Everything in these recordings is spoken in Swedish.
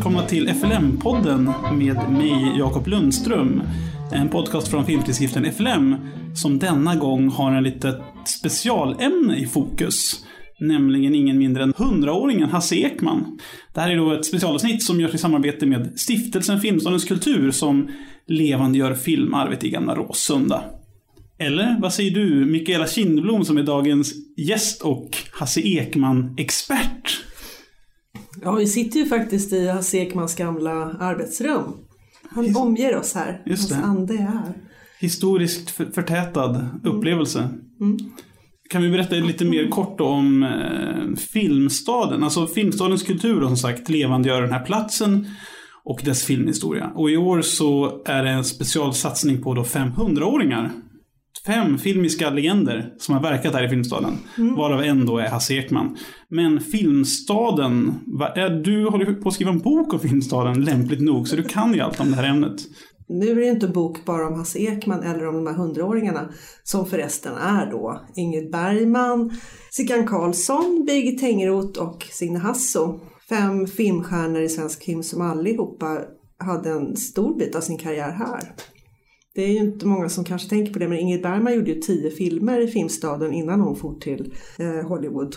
Välkomna till FLM-podden med mig, Jakob Lundström. En podcast från filmtidskriften FLM som denna gång har en litet specialämne i fokus. Nämligen ingen mindre än 100-åringen Hasse Ekman. Det här är då ett specialavsnitt som görs i samarbete med Stiftelsen Filmstadens Kultur som levandegör filmarvet i Gamla Råsunda. Eller vad säger du, Mikaela Kindblom som är dagens gäst och Hasse Ekman-expert? Ja, vi sitter ju faktiskt i Hasse Ekmans gamla arbetsrum. Han His omger oss här. Just Hans det. ande är här. Historiskt för- förtätad upplevelse. Kan vi berätta lite mer kort då om eh, Filmstaden? Alltså Filmstadens kultur då, som sagt levandegör den här platsen och dess filmhistoria. Och i år så är det en specialsatsning på då 500-åringar. Fem filmiska legender som har verkat här i Filmstaden. Varav en då är Hasse Ekman. Men Filmstaden, du håller på att skriva en bok om Filmstaden lämpligt nog, så du kan ju allt om det här ämnet. Nu är det inte en bok bara om Hasse Ekman eller om de här hundraåringarna som förresten är då Ingrid Bergman, Sickan Karlsson, Birgit Tengroth och Signe Hasso. Fem filmstjärnor i svensk film som allihopa hade en stor bit av sin karriär här. Det är ju inte många som kanske tänker på det men Ingrid Bergman gjorde ju tio filmer i Filmstaden innan hon for till eh, Hollywood.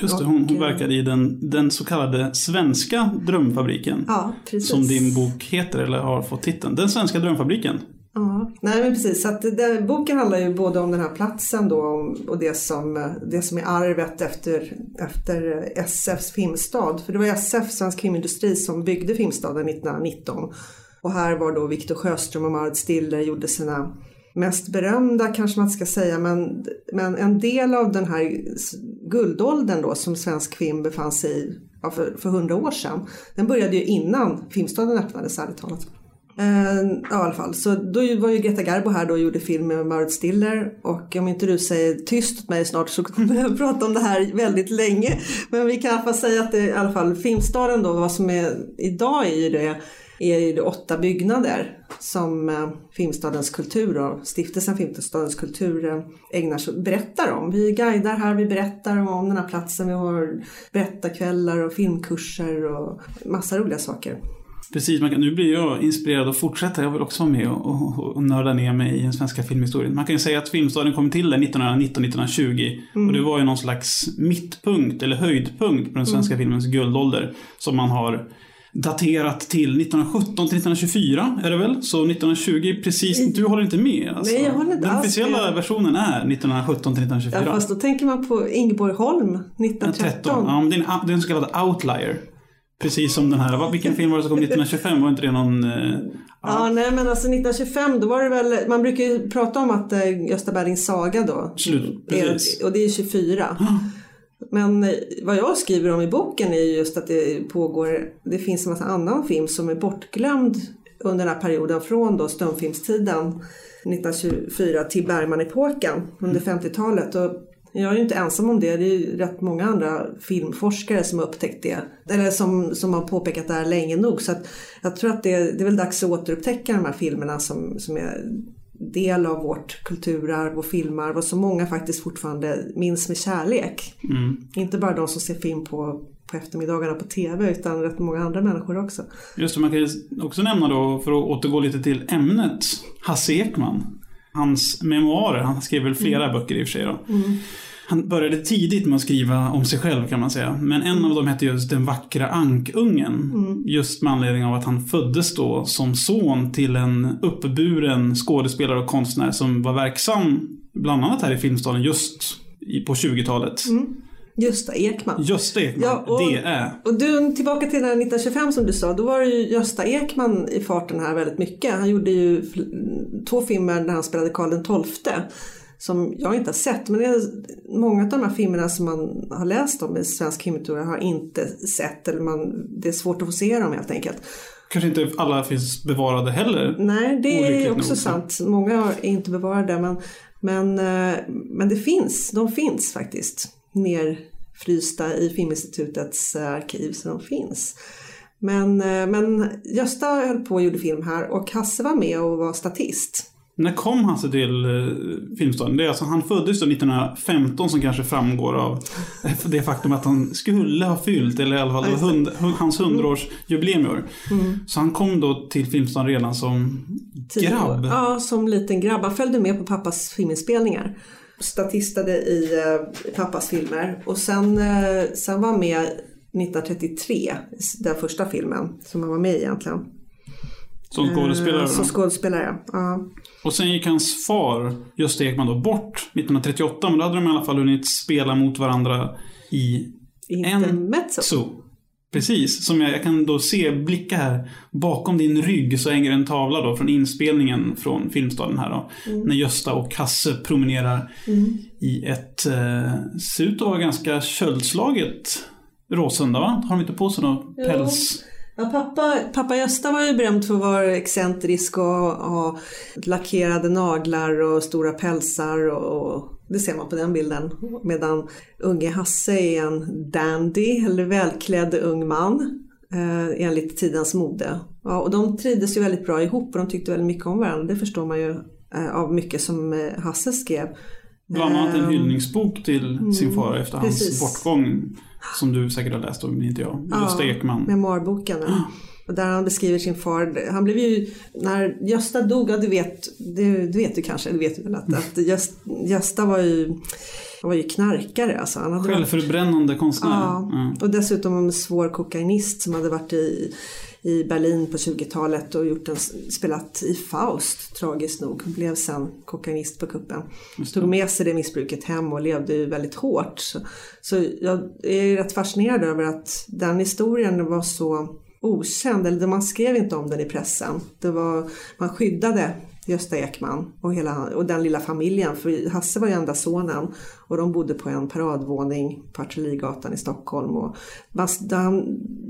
Just det, hon, hon eh, verkade i den, den så kallade svenska drömfabriken. Ja, precis. Som din bok heter, eller har fått titeln. Den svenska drömfabriken. Ja, nej men precis. Så att det, boken handlar ju både om den här platsen då och det som, det som är arvet efter, efter SFs filmstad. För det var SF, Svensk Filmindustri, som byggde filmstaden 1919. Och här var då Viktor Sjöström och Marit Stiller gjorde sina mest berömda kanske man inte ska säga men, men en del av den här guldåldern då som svensk film befann sig i ja, för, för hundra år sedan. Den började ju innan filmstaden öppnades ärligt talat. Eh, ja, i alla fall. Så då var ju Greta Garbo här då och gjorde film med Marit Stiller. Och om inte du säger tyst åt mig snart så kommer jag prata om det här väldigt länge. Men vi kan i alla fall säga att det i alla fall Filmstaden då, vad som är idag är ju det, är det åtta byggnader som eh, Filmstadens kultur och stiftelsen Filmstadens kultur eh, ägnar sig berättar om. Vi guidar här, vi berättar om den här platsen, vi har berättarkvällar och filmkurser och massa roliga saker. Precis, man kan, nu blir jag inspirerad att fortsätta. Jag vill också vara med och, och, och nörda ner mig i den svenska filmhistorien. Man kan ju säga att Filmstaden kom till där 1919-1920. Och det var ju någon slags mittpunkt, eller höjdpunkt på den svenska filmens guldålder. Som man har daterat till 1917 till 1924, är det väl? Så 1920, precis, du håller inte med? Alltså. Nej, jag håller inte Den officiella versionen är 1917 till 1924. Ja, fast då tänker man på Ingeborgholm 13. 1913. Ja, men det är en, det är en så kallad outlier. Precis som den här, vilken film var det som kom 1925? Var inte det någon... Eh, Ja, nej men alltså 1925 då var det väl, man brukar ju prata om att eh, Gösta Berlings saga då. Slut, precis. Är, och det är 24. Men eh, vad jag skriver om i boken är ju just att det pågår, det finns en massa annan film som är bortglömd under den här perioden från då stumfilmstiden 1924 till Bergman-epoken under 50-talet. Och jag är ju inte ensam om det, det är ju rätt många andra filmforskare som har upptäckt det. Eller som, som har påpekat det här länge nog. Så att jag tror att det, det är väl dags att återupptäcka de här filmerna som, som är del av vårt kulturarv och filmarv och som många faktiskt fortfarande minns med kärlek. Inte bara de som ser film på, på eftermiddagarna på TV utan rätt många andra människor också. Just det, man kan ju också nämna då, för att återgå lite till ämnet, Hasse Ekman. Hans memoarer, han skrev väl flera böcker i och för sig då. Han började tidigt med att skriva om sig själv kan man säga. Men en av dem hette just Den vackra ankungen. Just med anledning av att han föddes då som son till en uppburen skådespelare och konstnär som var verksam bland annat här i Filmstaden just på 20-talet. Gösta Ekman. Gösta Ekman, Ja, och- det är. Och du, tillbaka till den här 1925 som du sa, då var det ju Gösta Ekman i farten här väldigt mycket. Han gjorde ju två filmer där han spelade Karl XII som jag inte har sett. Men är, många av de här filmerna som man har läst om i svensk filmhistoria har inte sett. Eller man, det är svårt att få se dem helt enkelt. Kanske inte alla finns bevarade heller. Nej, det är också nog. sant. Många är inte bevarade men, men, eh, men det finns. De finns faktiskt nerfrysta i Filminstitutets eh, arkiv så de finns. Men, eh, men Gösta höll på och gjorde film här och Hasse var med och var statist. När kom Hasse till eh, Filmstaden? Det är alltså, han föddes då 1915 som kanske framgår av det faktum att han skulle ha fyllt, eller i alla fall hund, hans hundraårsjubileum i år. Mm. Så han kom då till Filmstaden redan som grabb. Ja, som liten grabb. Han följde med på pappas filminspelningar. Statistade i eh, pappas filmer och sen, eh, sen var han med 1933, den första filmen som han var med i egentligen. Som skådespelare? Eh, som skådespelare, ja. Och sen gick hans far, Gösta Ekman, då bort 1938. Men då hade de i alla fall hunnit spela mot varandra i Intermezzo. en... Precis, som jag, jag, kan då se, blicka här. Bakom din rygg så hänger en tavla då från inspelningen från Filmstaden här då. Mm. När Gösta och Hasse promenerar mm. i ett, eh, ser ut att vara ganska köldslaget Råsunda va? Har de inte på sig någon päls? Ja, pappa, pappa Gösta var ju berömd för att vara excentrisk och ha lackerade naglar och stora pälsar och, det ser man på den bilden. Medan unge Hasse är en dandy eller välklädd ung man eh, enligt tidens mode. Ja, och de trivdes ju väldigt bra ihop och de tyckte väldigt mycket om varandra. Det förstår man ju eh, av mycket som eh, Hasse skrev. Bland annat en ehm, hyllningsbok till mm, sin far efter precis. hans bortgång. Som du säkert har läst, men inte jag. Gösta Ekman. Memoarboken. Ja. Och där han beskriver sin far. Han blev ju, när Gösta dog, ja, du vet, du, du vet du kanske, du vet väl att, att Gösta, Gösta var ju han var ju knarkare. Alltså. Han hade Självförbrännande konstnär. Ja, mm. och dessutom en svår kokainist som hade varit i i Berlin på 20-talet och gjort en, spelat i Faust, tragiskt nog. Blev sen kokainist på kuppen. Tog med sig det missbruket hem och levde ju väldigt hårt. Så, så jag är rätt fascinerad över att den historien var så okänd, eller man skrev inte om den i pressen. Det var, man skyddade Gösta Ekman och, hela, och den lilla familjen. För Hasse var ju enda sonen och de bodde på en paradvåning på Artillerigatan i Stockholm. Och man,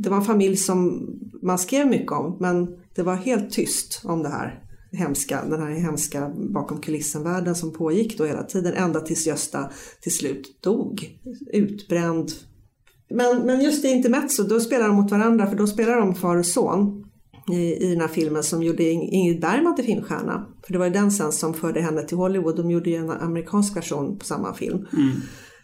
det var en familj som man skrev mycket om men det var helt tyst om det här hemska, den här hemska bakom kulissen-världen som pågick då hela tiden ända tills Gösta till slut dog. Utbränd. Men, men just i Intermezzo, då spelar de mot varandra för då spelar de far och son i, i den här filmen som gjorde Ingrid Bergman till filmstjärna. För det var ju den sen som förde henne till Hollywood. De gjorde ju en amerikansk version på samma film. Mm.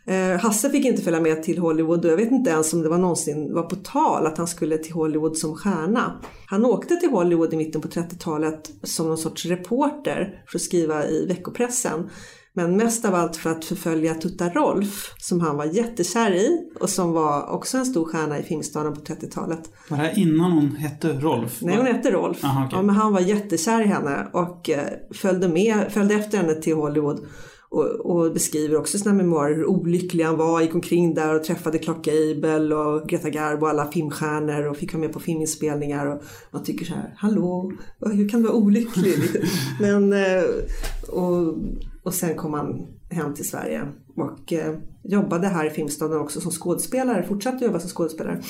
Eh, Hasse fick inte följa med till Hollywood och jag vet inte ens om det var någonsin var på tal att han skulle till Hollywood som stjärna. Han åkte till Hollywood i mitten på 30-talet som någon sorts reporter för att skriva i veckopressen. Men mest av allt för att förfölja Tutta Rolf som han var jättekär i och som var också en stor stjärna i Filmstaden på 30-talet. Var det här innan hon hette Rolf? Nej, hon hette Rolf. Aha, okay. ja, men han var jättekär i henne och eh, följde, med, följde efter henne till Hollywood. Och, och, beskriver också i sina memoarer hur olycklig han var, gick omkring där och träffade Clark Gable och Greta Garbo och alla filmstjärnor och fick vara med på filminspelningar. Och man tycker så här, hallå, hur kan du vara olycklig? Men, eh, och, och sen kom han hem till Sverige och eh, jobbade här i Filmstaden också som skådespelare, fortsatte jobba som skådespelare.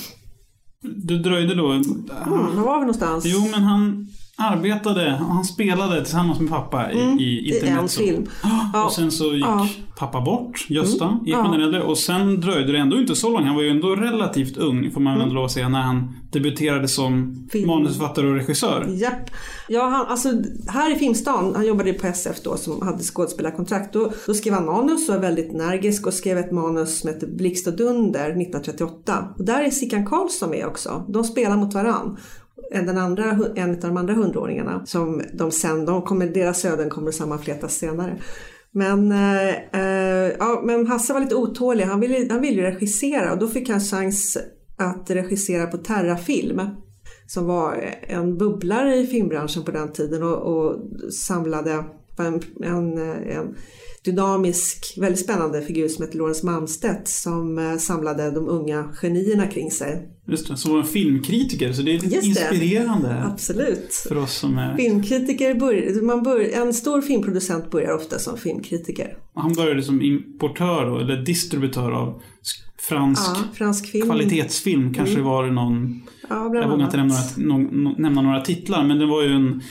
Du dröjde då? Mm, var var vi någonstans? Jo, men han arbetade och han spelade tillsammans med pappa i, mm, i Intermezzo. I. Ja. Och sen så gick ja. pappa bort, Gösta, mm, gick ja. äldre. Och sen dröjde det ändå inte så långt. Han var ju ändå relativt ung, får man mm. ändå lov att säga, när han debuterade som film. manusförfattare och regissör. Japp. Ja, han, alltså här i Filmstan, han jobbade på SF då som hade skådespelarkontrakt. Då, då skrev han manus och var väldigt energisk och skrev ett manus som heter Blixt och Dunder 1938. Och där är Sickan Karlsson med också. De spelar mot varann den andra, en av de andra hundraåringarna. Som de sen, de kommer, deras öden kommer att sammanflätas senare. Men, eh, eh, ja, men Hasse var lite otålig, han ville, han ville regissera och då fick han chans att regissera på Terrafilm som var en bubblare i filmbranschen på den tiden och, och samlade en, en, en dynamisk, väldigt spännande figur som heter Lawrence Malmstedt som eh, samlade de unga genierna kring sig. Just det, som var en filmkritiker så det är lite Just inspirerande. Det. Absolut. För oss som är... Filmkritiker, börjar, man bör, en stor filmproducent börjar ofta som filmkritiker. Han började som importör eller distributör av fransk, ja, fransk film. kvalitetsfilm. Kanske mm. var det någon, ja, jag vågar inte nämna några, nämna några titlar men det var ju en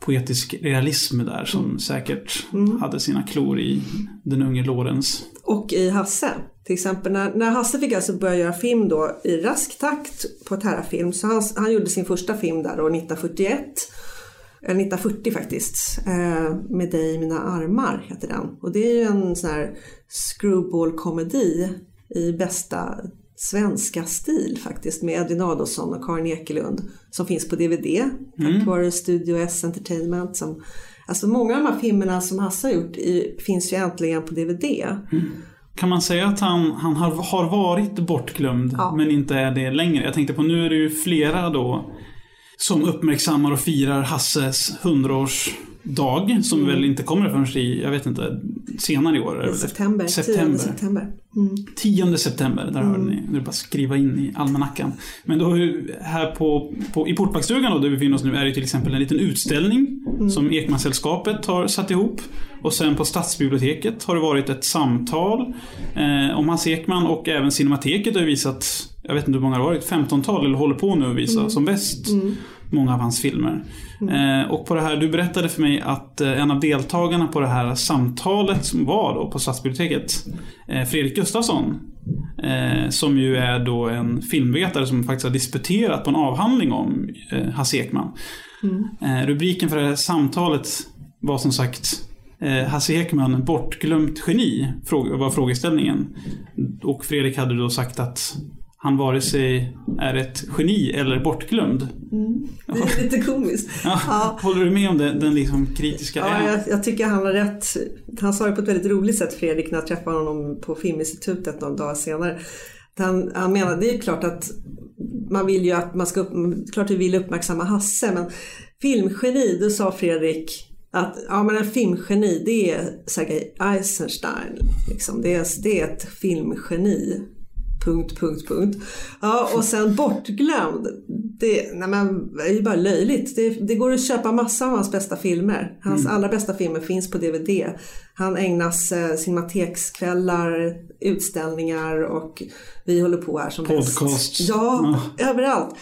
poetisk realism där som mm. säkert mm. hade sina klor i den unge Lorenz. Och i Hasse. Till exempel när, när Hasse fick alltså börja göra film då i rask takt på Terrafilm så han, han gjorde sin första film där då 1941 1940 faktiskt. Eh, Med dig i mina armar heter den. Och det är ju en sån här screwball-komedi i bästa svenska stil faktiskt med Edvin Adolfsson och Karin Ekelund som finns på DVD tack mm. vare Studio S Entertainment. Som, alltså många av de här filmerna som Hasse har gjort i, finns ju äntligen på DVD. Mm. Kan man säga att han, han har, har varit bortglömd ja. men inte är det längre? Jag tänkte på nu är det ju flera då som uppmärksammar och firar Hasses 100-årsdag som mm. väl inte kommer förrän i, jag vet inte, senare i år. I september. september. 10 september. Mm. 10 september, där mm. hörde ni. Nu är det bara skriva in i almanackan. Men då här på, på, i Portbackstugan då, där vi befinner oss nu, är det till exempel en liten utställning mm. som Ekmansällskapet har satt ihop. Och sen på Stadsbiblioteket har det varit ett samtal eh, om Hasse Ekman och även Cinemateket har visat, jag vet inte hur många det har varit, 15-tal eller håller på nu att visa mm. som bäst mm. många av hans filmer. Mm. Eh, och på det här, du berättade för mig att eh, en av deltagarna på det här samtalet som var då på Stadsbiblioteket, eh, Fredrik Gustafsson, eh, som ju är då en filmvetare som faktiskt har disputerat på en avhandling om eh, Hasse Ekman. Mm. Rubriken för det här samtalet var som sagt Hasse Ekman, bortglömt geni, var frågeställningen. Och Fredrik hade då sagt att han vare sig är ett geni eller bortglömd. Mm. Det är lite komiskt. Ja. Ja. Håller du med om den, den liksom kritiska? Ja, jag, jag, tycker han har rätt. Han sa det på ett väldigt roligt sätt Fredrik när jag träffade honom på Filminstitutet någon dag senare. Han, han menar, det är klart att man vill ju att man ska, upp, klart vi vill uppmärksamma Hasse men filmgeni, då sa Fredrik att ja, men en filmgeni det är Sergej Eisenstein. Liksom. Det, är, det är ett filmgeni. Punkt, punkt, punkt. Ja, och sen bortglömd. Det, nej men, det är ju bara löjligt. Det, det, går att köpa massa av hans bästa filmer. Hans mm. allra bästa filmer finns på DVD. Han ägnas eh, cinematekskvällar, utställningar och vi håller på här som Podcast. Ja, ja, överallt.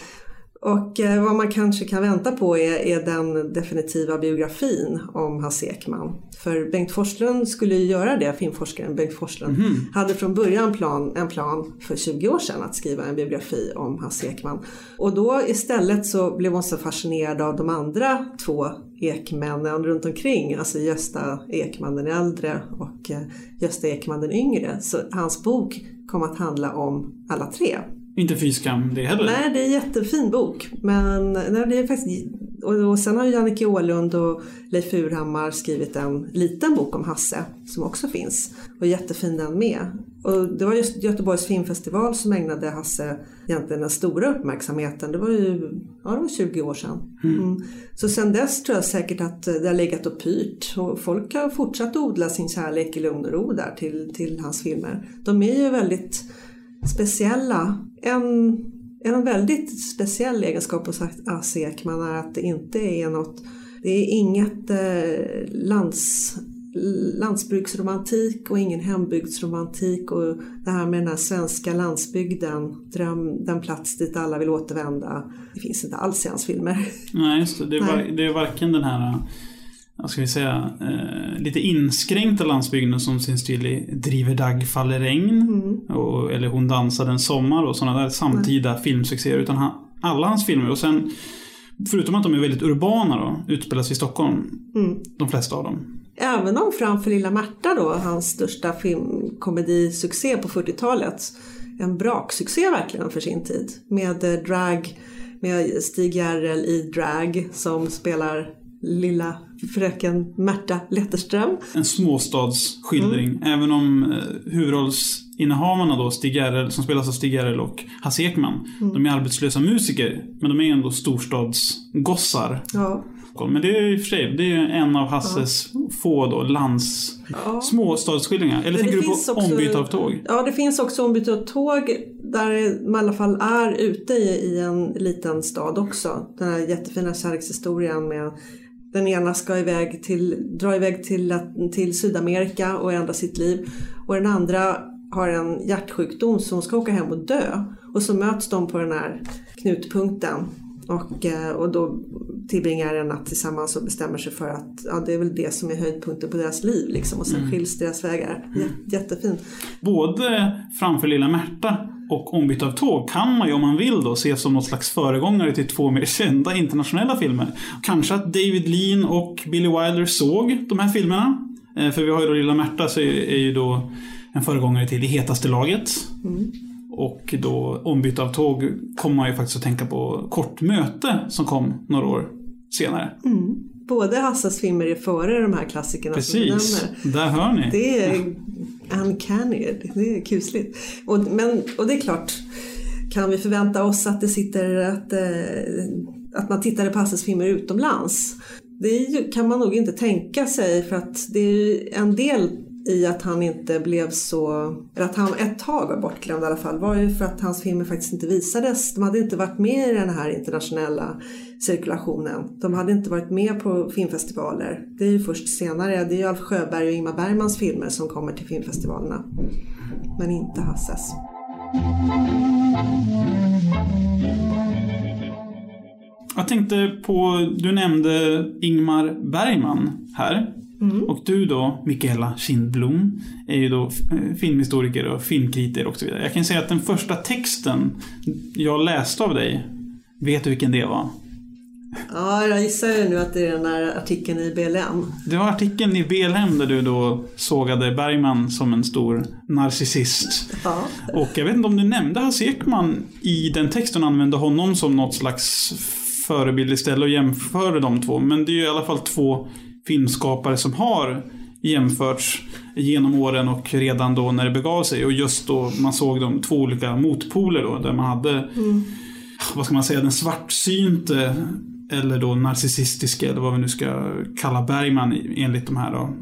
Och eh, vad man kanske kan vänta på är, är den definitiva biografin om Hasse Ekman. För Bengt Forslund skulle ju göra det, filmforskaren Bengt Forslund. Mm. Hade från början plan, en plan för 20 år sedan att skriva en biografi om Hasse Ekman. Och då istället så blev hon så fascinerad av de andra två Ekmännen runt omkring, alltså Gösta Ekman den äldre och eh, Gösta Ekman den yngre. Så hans bok kom att handla om alla tre. Inte fy skam det heller. Nej, det är en jättefin bok. Men nej, det är faktiskt, och, och sen har Jannike Åhlund och Leif Urhammar skrivit en liten bok om Hasse som också finns. Och jättefin den med. Och det var just Göteborgs filmfestival som ägnade Hasse egentligen den stora uppmärksamheten. Det var ju ja, det var 20 år sedan. Mm. Mm. Så sen dess tror jag säkert att det har legat och pyrt. Och folk har fortsatt odla sin kärlek i lugn och ro där till, till hans filmer. De är ju väldigt speciella. En, en väldigt speciell egenskap hos Hasse Ekman är att det inte är något, det är inget eh, lands, landsbygdsromantik och ingen hembygdsromantik och det här med den här svenska landsbygden, dröm, den plats dit alla vill återvända. Det finns inte alls i hans filmer. Nej, just det. Det är, var, det är varken den här ska vi säga, eh, lite inskränkta landsbygden som syns till i Driver Dagg faller regn. Mm. Och, eller Hon dansade en sommar och sådana där samtida mm. filmsuccéer. Utan han, alla hans filmer. Och sen, förutom att de är väldigt urbana då, utspelas i Stockholm. Mm. De flesta av dem. Även om Framför lilla Märta då, hans största filmkomedisuccé på 40-talet. En braksuccé verkligen för sin tid. Med eh, drag, med Stig Järrel i drag som spelar lilla fröken Märta Letterström. En småstadsskildring. Mm. Även om eh, huvudrollsinnehavarna då, Stig Gerrel, som spelas av Stig Gerrel och Hasse Ekman. Mm. De är arbetslösa musiker. Men de är ändå storstadsgossar. Ja. Men det är i och för sig, det är en av Hasses ja. få då lands... Ja. Småstadsskildringar. Eller tänker du på också, ombyte av tåg? Ja, det finns också ombyte av tåg där man i alla fall är ute i, i en liten stad också. Den här jättefina kärlekshistorien med den ena ska iväg till, dra iväg till, till Sydamerika och ändra sitt liv. Och den andra har en hjärtsjukdom så hon ska åka hem och dö. Och så möts de på den här knutpunkten. Och, eh, och då tillbringar en natt tillsammans och bestämmer sig för att ja, det är väl det som är höjdpunkten på deras liv. Liksom. Och sen mm. skiljs deras vägar. Jättefint. Både Framför lilla Märta och Ombyte av tåg kan man ju om man vill då se som något slags föregångare till två mer kända internationella filmer. Kanske att David Lean och Billy Wilder såg de här filmerna. Eh, för vi har ju då Lilla Märta så är ju då en föregångare till Det hetaste laget. Mm. Och då Ombyte av tåg kommer man ju faktiskt att tänka på Kort möte som kom några år senare. Mm. Både Hasses filmer är före de här klassikerna Precis, som du nämner. där hör ni. Det är uncanny, det är kusligt. Och, men, och det är klart, kan vi förvänta oss att det sitter att, eh, att man tittade på Asses filmer utomlands? Det kan man nog inte tänka sig för att det är en del i att han inte blev så, eller att han ett tag var bortglömd i alla fall, var ju för att hans filmer faktiskt inte visades. De hade inte varit med i den här internationella cirkulationen. De hade inte varit med på filmfestivaler. Det är ju först senare, det är ju Alf Sjöberg och Ingmar Bergmans filmer som kommer till filmfestivalerna. Men inte Hasses. Jag tänkte på, du nämnde Ingmar Bergman här. Mm. Och du då, Mikaela Kindblom, är ju då eh, filmhistoriker och filmkritiker och så vidare. Jag kan säga att den första texten jag läste av dig, vet du vilken det var? Ja, jag gissar ju nu att det är den här artikeln i BLM. Det var artikeln i BLM där du då sågade Bergman som en stor narcissist. Ja. Och jag vet inte om du nämnde Hasse Ekman i den texten och använde honom som något slags förebild istället och jämförde de två. Men det är ju i alla fall två filmskapare som har jämförts genom åren och redan då när det begav sig. Och just då man såg de två olika motpoler då, där man hade, mm. vad ska man säga, den svartsynte eller då narcissistiska eller vad vi nu ska kalla Bergman enligt de här då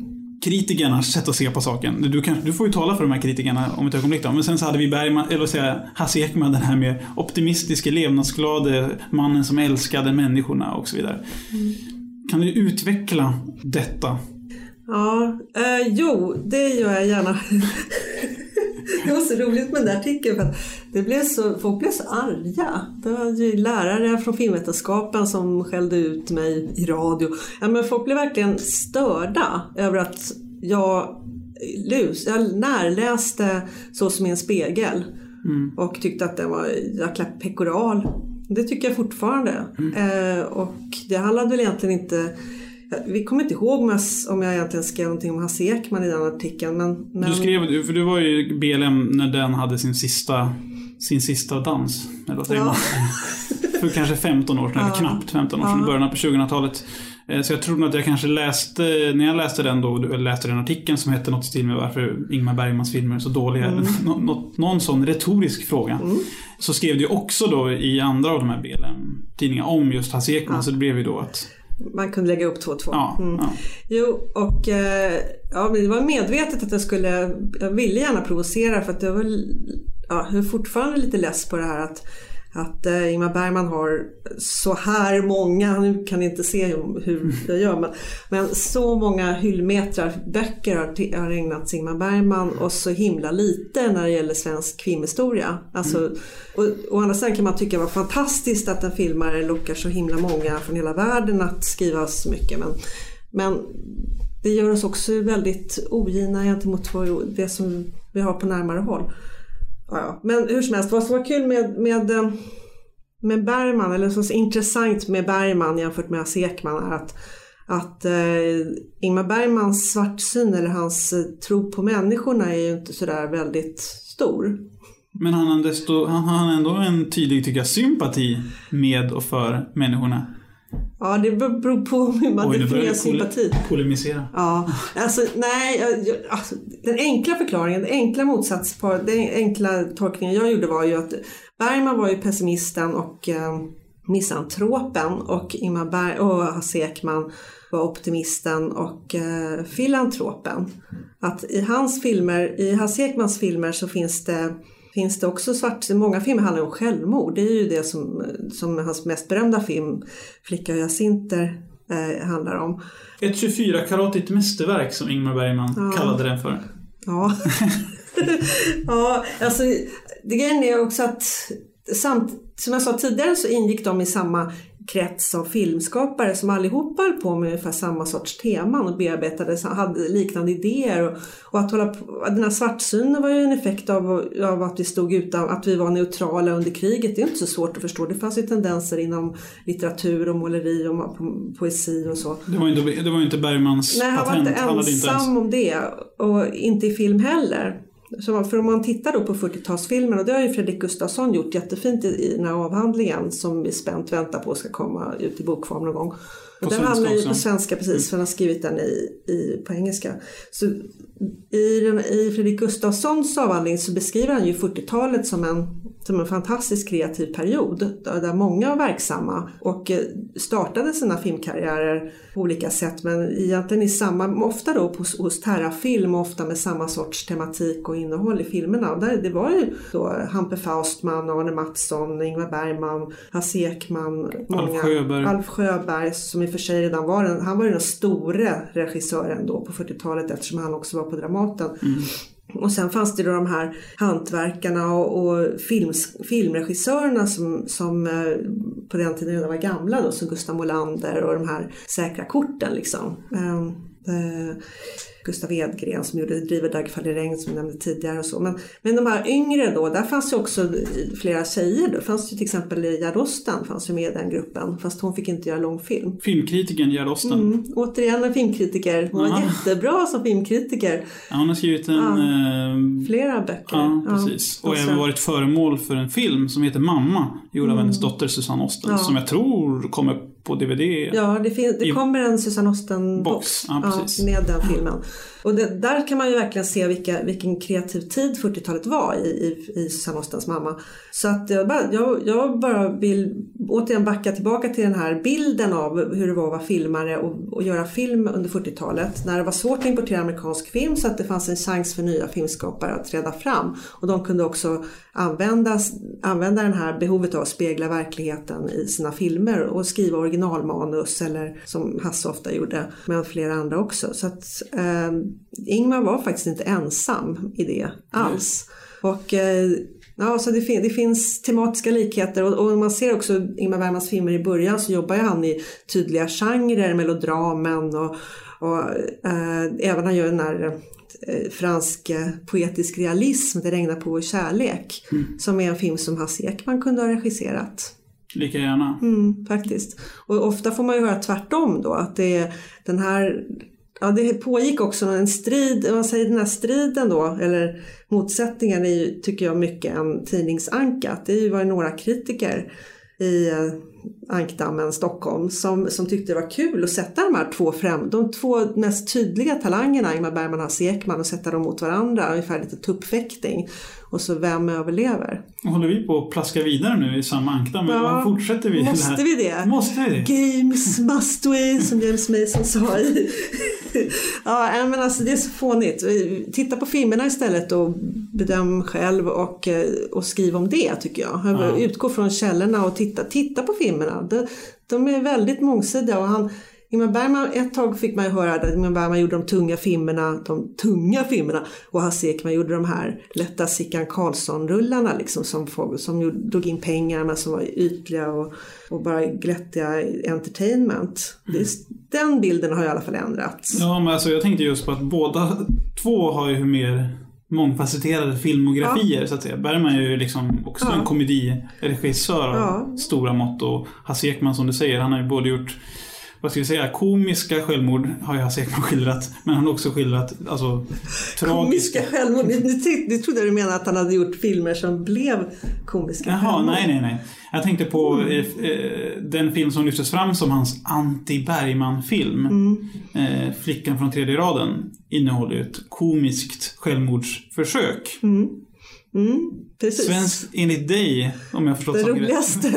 kritikernas sätt att se på saken. Du, kan, du får ju tala för de här kritikerna om ett ögonblick då. Men sen så hade vi Bergman, eller vad säga, Hasse Ekman, den här med optimistiska, levnadsglade mannen som älskade människorna och så vidare. Mm. Kan du utveckla detta? Ja, eh, jo, det gör jag gärna. det var så roligt med den där artikeln för att det blev så, folk blev så arga. Det var ju lärare från filmvetenskapen som skällde ut mig i radio. Ja, men folk blev verkligen störda över att jag, jag närläste Så som i en spegel mm. och tyckte att den var jäkla pekoral. Det tycker jag fortfarande. Mm. Eh, och det handlade väl egentligen inte vi kommer inte ihåg om jag egentligen skrev någonting om Hasse Ekman i den artikeln. Men, men... Du skrev, för du var ju BLM när den hade sin sista, sin sista dans. Eller vad säger ja. man? för kanske 15 år sedan, ja. eller knappt 15 år sedan, ja. början på 2000-talet. Eh, så jag tror nog att jag kanske läste, när jag läste den då, läste den artikeln som hette något i stil med varför Ingmar Bergmans filmer är så dåliga. Mm. Nå, nå, någon sån retorisk fråga. Mm. Så skrev du också då i andra av de här BLM-tidningarna om just Hasse Ekman, ja. så det blev ju då att man kunde lägga upp två och två. Ja, mm. ja. Jo, och eh, ja, det var medvetet att jag skulle, jag ville gärna provocera för att jag var, ja, jag är fortfarande lite less på det här att att eh, Ingmar Bergman har så här många, nu kan ni inte se hur jag gör, men, men så många hyllmetrar böcker har, har ägnats Ingmar Bergman och så himla lite när det gäller svensk filmhistoria. Alltså, mm. och, å andra sidan kan man tycka det var fantastiskt att en filmare lockar så himla många från hela världen att skriva så mycket. Men, men det gör oss också väldigt ogina gentemot det som vi har på närmare håll. Ja, ja. Men hur som helst, vad som var kul med, med, eh, med Bergman, eller så intressant med Bergman jämfört med Sekman är att, att eh, Ingmar Bergmans svartsyn eller hans eh, tro på människorna är ju inte sådär väldigt stor. Men han har, desto, han har ändå en tydlig, tycker jag, sympati med och för människorna. Ja, det beror på hur man definierar sympati. polemisera. Ja, alltså nej, alltså, den enkla förklaringen, den enkla motsatspar, den enkla tolkningen jag gjorde var ju att Bergman var ju pessimisten och eh, misantropen och Ingmar Berg och Hasse Ekman var optimisten och eh, filantropen. Att i hans filmer, i Hasse Ekmans filmer så finns det finns det också svart, många filmer handlar om självmord. Det är ju det som, som hans mest berömda film, Flicka och jacinter, eh, handlar om. Ett 24-karatigt mästerverk som Ingmar Bergman ja. kallade den för. Ja. ja, alltså det grejen är också att samt, som jag sa tidigare så ingick de i samma krets av filmskapare som allihopa höll på med ungefär samma sorts teman och bearbetade, hade liknande idéer. Och, och att hålla på, den här svartsynen var ju en effekt av, av att vi stod utan, att vi var neutrala under kriget. Det är inte så svårt att förstå. Det fanns ju tendenser inom litteratur och måleri och poesi och så. Det var inte, det var inte Bergmans Nej, han var inte ensam om det och inte i film heller. Så för om man tittar då på 40-talsfilmen och det har ju Fredrik Gustafsson gjort jättefint i, i den här avhandlingen som vi spänt väntar på ska komma ut i bokform någon gång. Och den handlar ju på svenska precis mm. för han har skrivit den i, i, på engelska. Så i, den, I Fredrik Gustafssons avhandling så beskriver han ju 40-talet som en som en fantastiskt kreativ period där många var verksamma och eh, startade sina filmkarriärer på olika sätt men egentligen i samma, ofta då hos, hos Terrafilm och ofta med samma sorts tematik och innehåll i filmerna. Och där, det var ju då Hampe Faustman, Arne Mattsson, Ingvar Bergman, Hasse Ekman, många, Alf Sjöberg. Alf Sjöberg som i och för sig redan var den, han var ju den store regissören då på 40-talet eftersom han också var på Dramaten. Mm. Och sen fanns det då de här hantverkarna och, och films, filmregissörerna som, som eh, på den tiden redan var gamla då, som Gustav Molander och de här säkra korten liksom. Um, Gustav Edgren som gjorde Driver Dagfall i regn som jag nämnde tidigare och så. Men, men de här yngre då, där fanns ju också flera tjejer. Det fanns ju till exempel Gerd Osten fanns ju med i den gruppen fast hon fick inte göra långfilm. Filmkritiken Gerd Osten. Mm, återigen en filmkritiker. Hon var jättebra som filmkritiker. Ja, hon har skrivit en... Ja, eh, flera böcker. Ja, precis. Ja, och, och även varit föremål för en film som heter Mamma, gjord av mm. hennes dotter Susanne Osten. Ja. Som jag tror kommer på DVD. Ja, det, det kommer en Susanne Osten-box ja, ja, med den filmen. Och det, där kan man ju verkligen se vilka, vilken kreativ tid 40-talet var i, i, i Susanne Ostens mamma. Så att jag bara, jag, jag bara vill återigen backa tillbaka till den här bilden av hur det var att vara filmare och, och göra film under 40-talet. När det var svårt att importera amerikansk film så att det fanns en chans för nya filmskapare att träda fram. Och de kunde också användas, använda den här behovet av att spegla verkligheten i sina filmer och skriva originalmanus eller som Hasse ofta gjorde, men flera andra också. Så att eh, Ingmar var faktiskt inte ensam i det alls. Mm. Och eh, Ja, så det, fin det, finns tematiska likheter och, och man ser också Ingmar Bergmans filmer i början så jobbar han i tydliga genrer, melodramen och, och eh, även han gör den här Eh, fransk eh, poetisk realism, Det regnar på vår kärlek. Mm. Som är en film som Hasse Ekman kunde ha regisserat. Lika gärna. Mm, faktiskt. Och ofta får man ju höra tvärtom då att det är den här Ja, det pågick också en strid, man säger den här striden då, eller motsättningen är ju, tycker jag, mycket en tidningsanka. Det var ju några kritiker i eh, ankdammen Stockholm som, som tyckte det var kul att sätta de här två främ, de två mest tydliga talangerna, Ingmar Bergman och Hasse Ekman och sätta dem mot varandra, ungefär lite tuppfäktning. Och så vem överlever? Håller vi på att plaska vidare nu i samma ankdamm? Ja, fortsätter vi? Måste vi det? Måste vi det? Games must we, som James Mason sa i... ja, men alltså det är så fånigt. Titta på filmerna istället och bedöm själv och, och skriv om det tycker jag. Ja. Utgå från källorna och titta, titta på filmerna. De, de är väldigt mångsidiga och han Ingmar Bergman, ett tag fick man ju höra att Ingmar Bergman gjorde de tunga filmerna, de tunga filmerna och Hasse Ekman gjorde de här lätta Sickan Karlsson-rullarna liksom som, som drog in pengar men som var ytliga och, och bara glättiga entertainment. Mm. den bilden har i alla fall ändrats. Ja, men alltså jag tänkte just på att båda två har ju mer mångfacetterade filmografier ja. så att säga. Bergman är ju liksom också ja. en komediregissör av ja. stora mått och Hasse Ekman som du säger, han har ju både gjort vad ska vi säga, komiska självmord har Hasse Ekman skildrat. Men han har också skildrat alltså. Komiska självmord? Nu, trodde jag du menade att han hade gjort filmer som blev komiska Jaha, självmord. nej, nej, nej. Jag tänkte på mm. eh, eh den film som lyftes fram som hans anti-Bergman-film. Mm. Eh, Flickan från tredje raden innehåller ett komiskt självmordsförsök. Mm. Mm, precis. Svensk enligt dig, om jag förstått det roligaste,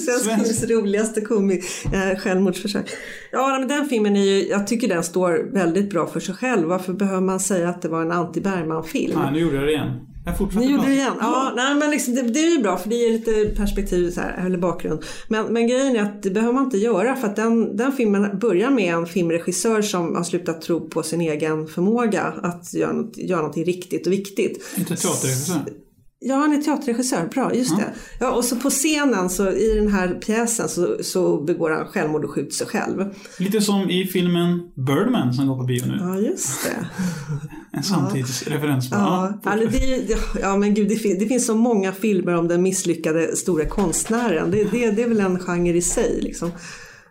Svensk roligaste komi, eh, självmordsförsök. Ja, men den filmen är ju, jag tycker den står väldigt bra för sig själv. Varför behöver man säga att det var en anti-Bergman-film? Nej, nu gjorde jag det igen. Jag fortsätter Ni gjorde det igen? Ja, nej, men liksom, det, det, är ju bra för det ger lite perspektiv så här, eller bakgrund. Men, men grejen är att det behöver man inte göra för att den, den filmen börjar med en filmregissör som har slutat tro på sin egen förmåga att göra, något, göra någonting riktigt och viktigt. Inte teaterregissör? Ja, han är teaterregissör. Bra, just Ja. det. Ja, och så på scenen, så i den här pjäsen, så, så begår han självmord och skjuter sig själv. Lite som i filmen Birdman som går på bio nu. Ja, just det. En samtidsreferens. Ja, Ja, alltså ju- ja men gud, det, fin- det finns så många filmer om den misslyckade stora konstnären. Det, det, det är väl en genre i sig. Liksom.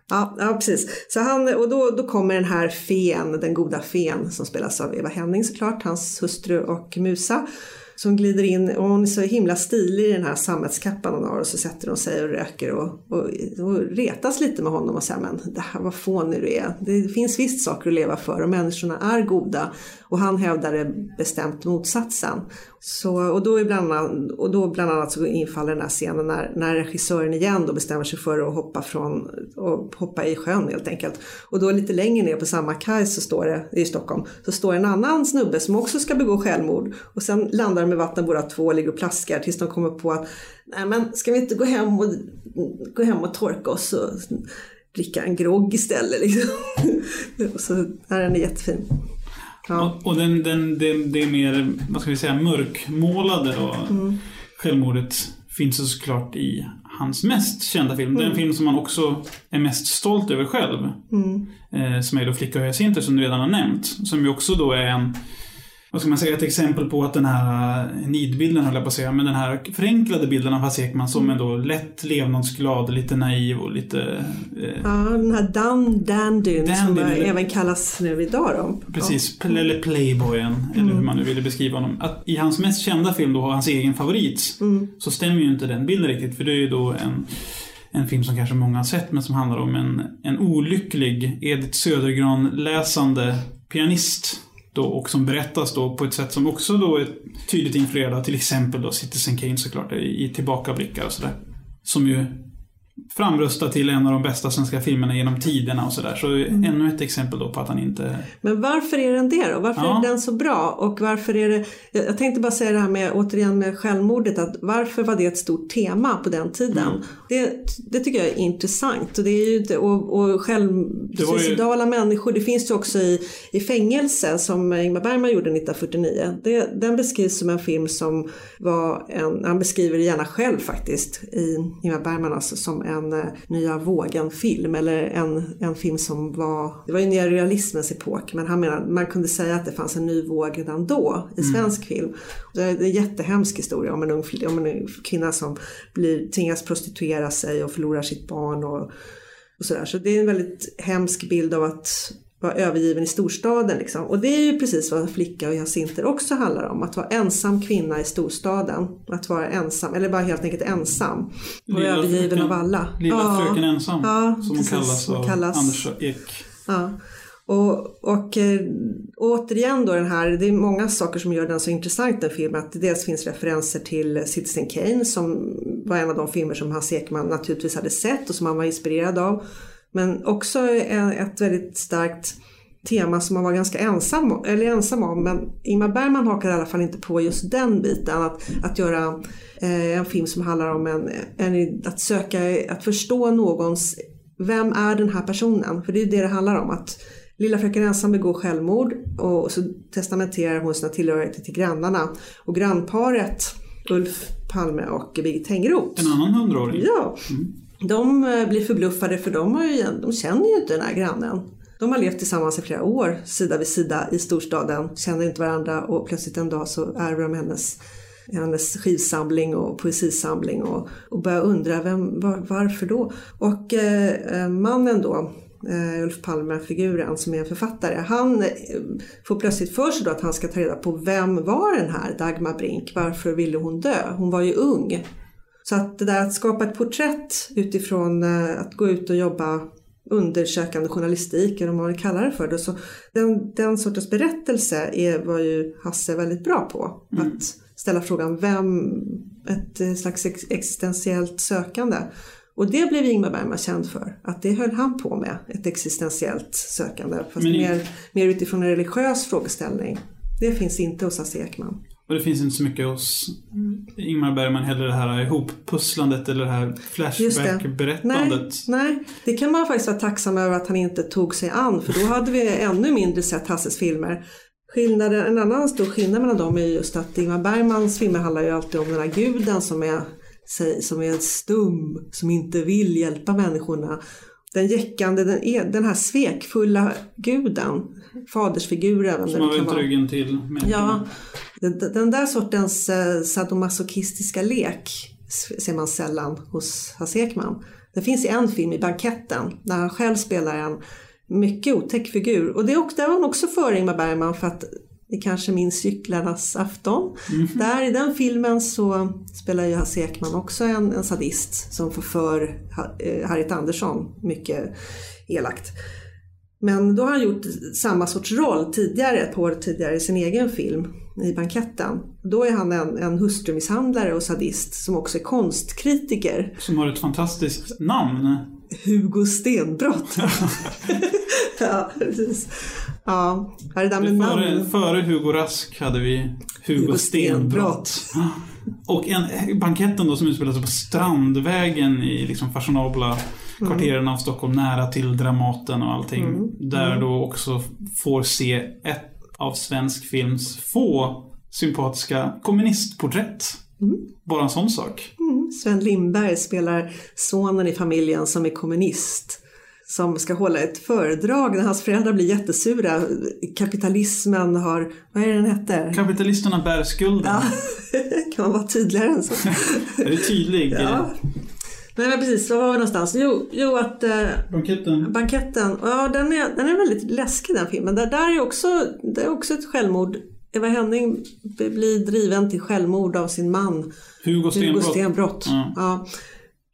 Ja, ja, precis. Så han, och då, då kommer den här fen, den goda fen som spelas av Eva Henning såklart, hans hustru och musa. Som glider in och hon är så himla stilig i den här sammetskappan hon har och så sätter hon sig och röker och, och, och retas lite med honom och säger men det här vad fånig du är. Det finns visst saker att leva för och människorna är goda. Och han hävdade bestämt motsatsen. Så, och, då är bland annat, och då bland annat så infaller den här scenen när, när regissören igen då bestämmer sig för att hoppa, från, och hoppa i sjön helt enkelt. Och då lite längre ner på samma kaj så står det, i Stockholm, så står en annan snubbe som också ska begå självmord. Och sen landar de i vatten båda två och ligger och plaskar tills de kommer på att nej men ska vi inte gå hem och, gå hem och torka oss och dricka en grogg istället liksom. så är den jättefin. Ja. Och, och den, den, det, är mer, vad ska vi säga, mörkmålade och Mm. självmordet finns ju såklart i hans mest kända film. Mm. Den film som han också är mest stolt över själv. Mm. Eh, som är då Flicka och hyacinter som du redan har nämnt. Som ju också då är en, vad ska man säga, ett exempel på att den här nidbilden höll jag på att säga, men den här förenklade bilden av Hasse Ekman som Mm. är då lätt levnadsglad, lite naiv och lite... Eh, Ja, den här Dan Dandyn som Dandy, det eller- även kallas nu idag då. Precis, pl- eller Playboyen, eller hur man nu ville beskriva honom. Att I hans mest kända film, då, hans egen favorit, Mm. så stämmer ju inte den bilden riktigt. För det är ju då en, en film som kanske många har sett, men som handlar om en, en olycklig Edith Södergran-läsande pianist. Då, och som berättas då på ett sätt som också då är tydligt influerad av till exempel då Citizen Kane såklart, i, i tillbakablickar och sådär. Som ju framröstar till en av de bästa svenska filmerna genom tiderna och sådär. Så Mm. ännu ett exempel då på att han inte Men varför är den det då? Varför Ja. är den så bra? Och varför är det... Jag tänkte bara säga det här med, återigen med självmordet, att varför var det ett stort tema på den tiden? Mm. Det, det tycker jag är intressant. Och, det är ju och, och var ju- självsuicidala människor, det finns ju också i, i fängelse som Ingmar Bergman gjorde 1949. Det, den beskrivs som en film som var en, han beskriver det gärna själv faktiskt, i Ingmar Bergman alltså, som en eh, nya vågen-film eller en, en film som var, det var ju neorealismens epok men han menar man kunde säga att det fanns en ny våg redan då i svensk film. Det är en jättehemsk historia om en ung om en kvinna som blir, tvingas prostituera sig och förlorar sitt barn och, och sådär. Så det är en väldigt hemsk bild av att vara övergiven i storstaden. Liksom. Och det är ju precis vad Flicka och Jacinter också handlar om. Att vara ensam kvinna i storstaden. Att vara ensam, eller bara helt enkelt ensam. Och Lilla övergiven fröken- av alla. Lilla Ja. fröken ensam, Ja, som precis, kallas av kallas- Anders Ek. Ja. Och, och eh, återigen då den här, det är många saker som gör den så intressant den filmen. Att det dels finns referenser till Citizen Kane som var en av de filmer som Hasse Ekman naturligtvis hade sett och som han var inspirerad av. Men också ett väldigt starkt tema som man var ganska ensam, eller ensam om. Men Ingmar Bergman hakar i alla fall inte på just den biten. Att, att göra eh, en film som handlar om en, en, att söka, att förstå någons, vem är den här personen? För det är ju det det handlar om. Att Lilla fröken ensam begår självmord och så testamenterar hon sina tillhörigheter till grannarna. Och grannparet Ulf Palme och Birgit Tengroth. En annan hundraåring. Ja, de eh, blir förbluffade för de, har ju, de känner ju inte den här grannen. De har levt tillsammans i flera år, sida vid sida i storstaden, känner inte varandra och plötsligt en dag så ärver de hennes, hennes skivsamling och poesisamling och, och börjar undra vem, var, varför då? Och eh, eh mannen då, eh, Ulf Palme-figuren som är en författare, han eh, får plötsligt för sig då att han ska ta reda på vem var den här Dagmar Brink? Varför ville hon dö? Hon var ju ung. Så att det där att skapa ett porträtt utifrån eh, att gå ut och jobba undersökande journalistik eller vad man vill kalla det för. Då, så den, den sortens berättelse är, var ju Hasse väldigt bra på. Att ställa frågan vem, ett eh, slags ex- existentiellt sökande. Och det blev Ingmar Bergman känd för. Att det höll han på med, ett existentiellt sökande. Fast Men mer, mer utifrån en religiös frågeställning. Det finns inte hos Hasse Ekman. Och det finns inte så mycket hos Ingmar Bergman heller det här ihoppusslandet eller det här Nej, flashback-berättandet. nej, det kan man faktiskt vara tacksam över att han inte tog sig an för då hade vi ännu mindre sett Hasses filmer. skillnaden, en annan stor skillnad mellan dem är just att Ingmar Bergmans filmer handlar ju alltid om den här guden som är, som är stum, som inte vill hjälpa människorna. Den jäckande, den, är, den här svekfulla guden, fadersfiguren. Som har vänt ryggen till människorna. Ja, den, den där sortens eh, sadomasochistiska lek ser man sällan hos Hasse Ekman. Det finns i en film, i Banketten, där han själv spelar en mycket otäck figur. Och det, där var han också före Ingmar Bergman för att ni kanske minns Cyklarnas afton. Mm -hmm. Där i den filmen så spelar ju Hasse Ekman också en, en sadist som förför eh, Harriet Andersson mycket elakt. Men då har han gjort samma sorts roll tidigare, ett par år tidigare i sin egen film i Banketten. Då är han en, en hustrumisshandlare och sadist som också är konstkritiker. Som har ett fantastiskt namn. Hugo Stenbrott. ja, precis. Ja, det där med före, namn. Före Hugo Rask hade vi Hugo, Hugo Stenbrott. Stenbrott. Och en, banketten då som utspelar sig på Strandvägen i liksom fashionabla. Kvarteren av Stockholm nära till Dramaten och allting. Mm. Där mm. då också får se ett av svensk films få sympatiska kommunistporträtt. Mm. Bara en sån sak. Mm. Sven Lindberg spelar sonen i familjen som är kommunist som ska hålla ett föredrag när hans föräldrar blir jättesura. Kapitalismen har, vad är det den hette? Kapitalisterna bär skulden. Ja. kan man vara tydligare än så? är det tydlig? Ja. Nej men precis, var var vi någonstans? Jo, jo att... Eh, banketten. Banketten. Ja, den är, den är väldigt läskig den filmen. Där, där är också, det är också ett självmord. Eva Henning blir driven till självmord av sin man. Hugo Stenbrott. Hugo Stenbrott. Ja. ja.